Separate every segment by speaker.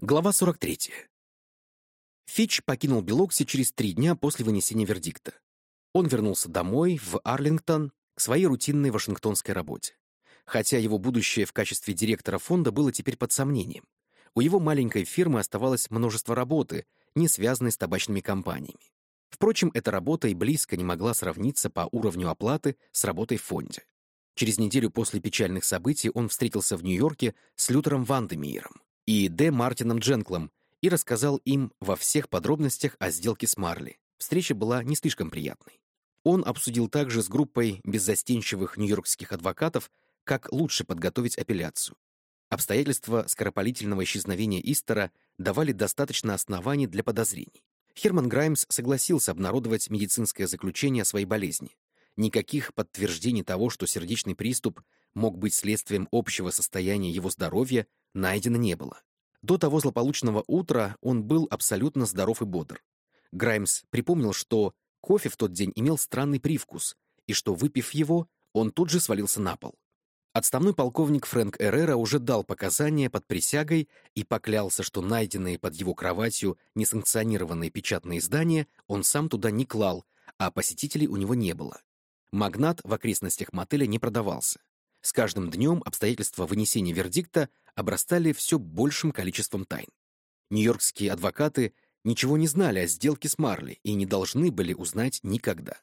Speaker 1: Глава 43. Фич покинул Белокси через три дня после вынесения вердикта. Он вернулся домой, в Арлингтон, к своей рутинной вашингтонской работе. Хотя его будущее в качестве директора фонда было теперь под сомнением. У его маленькой фирмы оставалось множество работы, не связанной с табачными компаниями. Впрочем, эта работа и близко не могла сравниться по уровню оплаты с работой в фонде. Через неделю после печальных событий он встретился в Нью-Йорке с Лютером Вандемиером и Д. Мартином Дженклом и рассказал им во всех подробностях о сделке с Марли. Встреча была не слишком приятной. Он обсудил также с группой беззастенчивых нью-йоркских адвокатов, как лучше подготовить апелляцию. Обстоятельства скоропалительного исчезновения Истера давали достаточно оснований для подозрений. Херман Граймс согласился обнародовать медицинское заключение о своей болезни. Никаких подтверждений того, что сердечный приступ мог быть следствием общего состояния его здоровья, найдено не было. До того злополучного утра он был абсолютно здоров и бодр. Граймс припомнил, что кофе в тот день имел странный привкус, и что, выпив его, он тут же свалился на пол. Отставной полковник Фрэнк Эррера уже дал показания под присягой и поклялся, что найденные под его кроватью несанкционированные печатные издания он сам туда не клал, а посетителей у него не было. Магнат в окрестностях мотеля не продавался. С каждым днем обстоятельства вынесения вердикта обрастали все большим количеством тайн. Нью-Йоркские адвокаты ничего не знали о сделке с Марли и не должны были узнать никогда.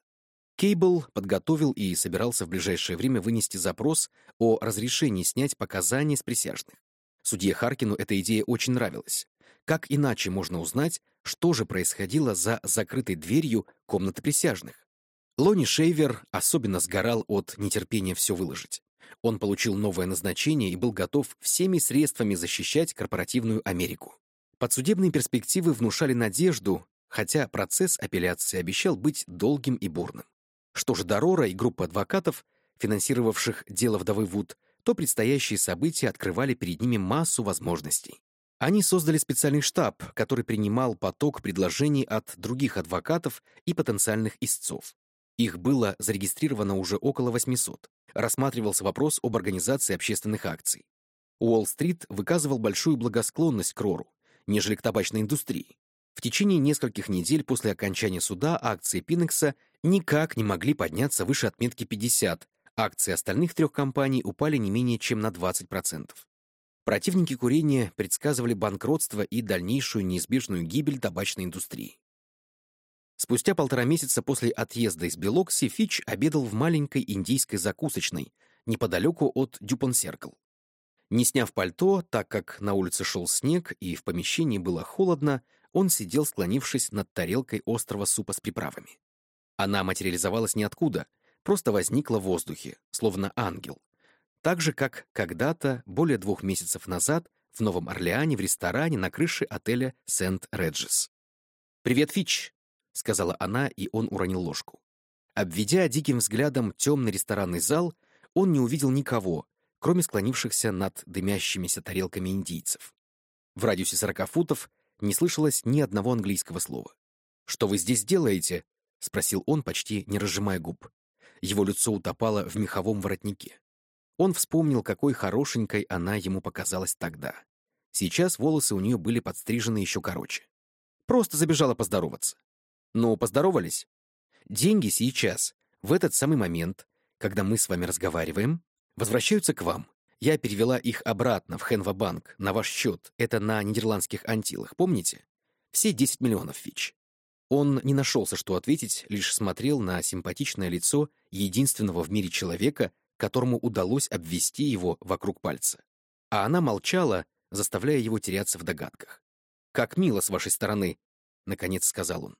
Speaker 1: Кейбл подготовил и собирался в ближайшее время вынести запрос о разрешении снять показания с присяжных. Судье Харкину эта идея очень нравилась. Как иначе можно узнать, что же происходило за закрытой дверью комнаты присяжных? Лони Шейвер особенно сгорал от нетерпения все выложить. Он получил новое назначение и был готов всеми средствами защищать корпоративную Америку. Подсудебные перспективы внушали надежду, хотя процесс апелляции обещал быть долгим и бурным. Что же до Рора и группы адвокатов, финансировавших дело вдовы Вуд, то предстоящие события открывали перед ними массу возможностей. Они создали специальный штаб, который принимал поток предложений от других адвокатов и потенциальных истцов. Их было зарегистрировано уже около 800 рассматривался вопрос об организации общественных акций. Уолл-стрит выказывал большую благосклонность к Рору, нежели к табачной индустрии. В течение нескольких недель после окончания суда акции Пинекса никак не могли подняться выше отметки 50, акции остальных трех компаний упали не менее чем на 20%. Противники курения предсказывали банкротство и дальнейшую неизбежную гибель табачной индустрии. Спустя полтора месяца после отъезда из Белокси Фич обедал в маленькой индийской закусочной, неподалеку от Дюпон-Серкл. Не сняв пальто, так как на улице шел снег и в помещении было холодно, он сидел, склонившись над тарелкой острого супа с приправами. Она материализовалась ниоткуда, просто возникла в воздухе, словно ангел. Так же, как когда-то, более двух месяцев назад, в Новом Орлеане в ресторане на крыше отеля Сент-Реджис. «Привет, Фич!» — сказала она, и он уронил ложку. Обведя диким взглядом темный ресторанный зал, он не увидел никого, кроме склонившихся над дымящимися тарелками индийцев. В радиусе сорока футов не слышалось ни одного английского слова. «Что вы здесь делаете?» — спросил он, почти не разжимая губ. Его лицо утопало в меховом воротнике. Он вспомнил, какой хорошенькой она ему показалась тогда. Сейчас волосы у нее были подстрижены еще короче. Просто забежала поздороваться. Ну, поздоровались? Деньги сейчас, в этот самый момент, когда мы с вами разговариваем, возвращаются к вам. Я перевела их обратно в Хенва-банк, на ваш счет. Это на нидерландских антилах, помните? Все 10 миллионов фич. Он не нашелся, что ответить, лишь смотрел на симпатичное лицо единственного в мире человека, которому удалось обвести его вокруг пальца. А она молчала, заставляя его теряться в догадках. «Как мило с вашей стороны», — наконец сказал он.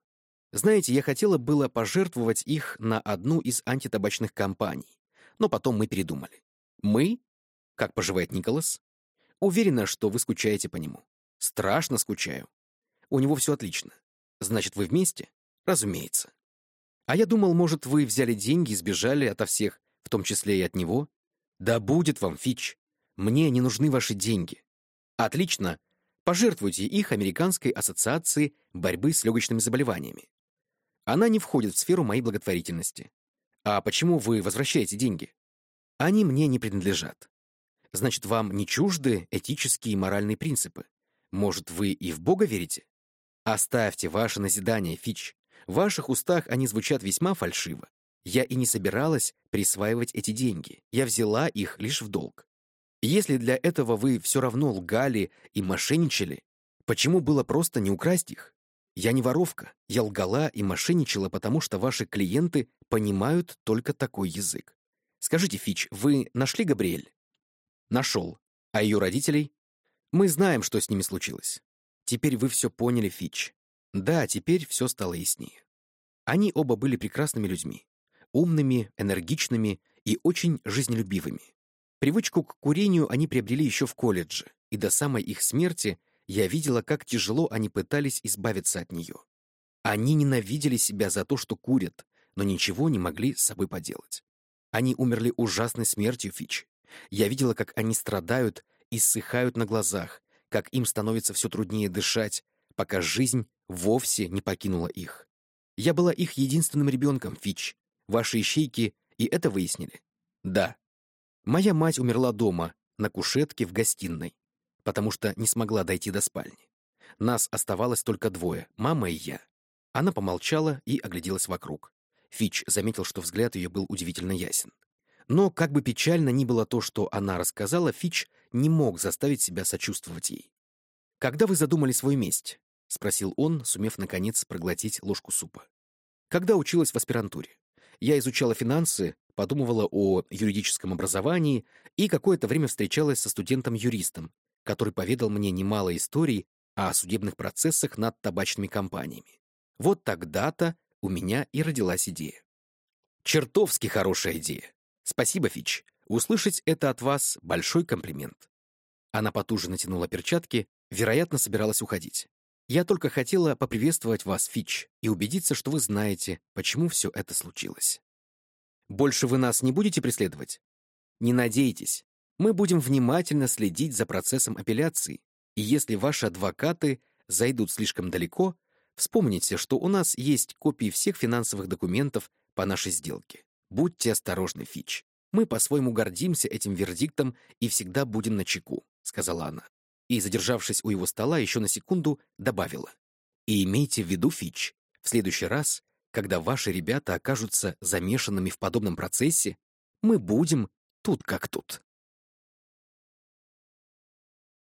Speaker 1: Знаете, я хотела было пожертвовать их на одну из антитабачных компаний, но потом мы передумали. Мы? Как поживает Николас? Уверена, что вы скучаете по нему. Страшно скучаю. У него все отлично. Значит, вы вместе? Разумеется. А я думал, может, вы взяли деньги и сбежали ото всех, в том числе и от него? Да будет вам, Фич. Мне не нужны ваши деньги. Отлично. Пожертвуйте их Американской ассоциации борьбы с легочными заболеваниями. Она не входит в сферу моей благотворительности. А почему вы возвращаете деньги? Они мне не принадлежат. Значит, вам не чужды этические и моральные принципы. Может, вы и в Бога верите? Оставьте ваши назидания, Фич. В ваших устах они звучат весьма фальшиво. Я и не собиралась присваивать эти деньги. Я взяла их лишь в долг. Если для этого вы все равно лгали и мошенничали, почему было просто не украсть их? Я не воровка. Я лгала и мошенничала, потому что ваши клиенты понимают только такой язык. Скажите, Фич, вы нашли Габриэль? Нашел. А ее родителей? Мы знаем, что с ними случилось. Теперь вы все поняли, Фич. Да, теперь все стало яснее. Они оба были прекрасными людьми. Умными, энергичными и очень жизнелюбивыми. Привычку к курению они приобрели еще в колледже, и до самой их смерти я видела, как тяжело они пытались избавиться от нее. Они ненавидели себя за то, что курят, но ничего не могли с собой поделать. Они умерли ужасной смертью, Фич. Я видела, как они страдают и ссыхают на глазах, как им становится все труднее дышать, пока жизнь вовсе не покинула их. Я была их единственным ребенком, Фич. Ваши ищейки и это выяснили? Да. Моя мать умерла дома, на кушетке в гостиной, потому что не смогла дойти до спальни. Нас оставалось только двое, мама и я. Она помолчала и огляделась вокруг. Фич заметил, что взгляд ее был удивительно ясен. Но, как бы печально ни было то, что она рассказала, Фич не мог заставить себя сочувствовать ей. «Когда вы задумали свою месть?» — спросил он, сумев, наконец, проглотить ложку супа. «Когда училась в аспирантуре. Я изучала финансы, подумывала о юридическом образовании и какое-то время встречалась со студентом-юристом, который поведал мне немало историй о судебных процессах над табачными компаниями. Вот тогда-то у меня и родилась идея. Чертовски хорошая идея. Спасибо, Фич. Услышать это от вас — большой комплимент. Она потуже натянула перчатки, вероятно, собиралась уходить. Я только хотела поприветствовать вас, Фич, и убедиться, что вы знаете, почему все это случилось. Больше вы нас не будете преследовать? Не надейтесь. Мы будем внимательно следить за процессом апелляции, и если ваши адвокаты зайдут слишком далеко, вспомните, что у нас есть копии всех финансовых документов по нашей сделке. Будьте осторожны, Фич. Мы по-своему гордимся этим вердиктом и всегда будем на чеку, сказала она. И, задержавшись у его стола еще на секунду, добавила. И имейте в виду, Фич, в следующий раз, когда ваши ребята окажутся замешанными в подобном процессе, мы будем тут как тут.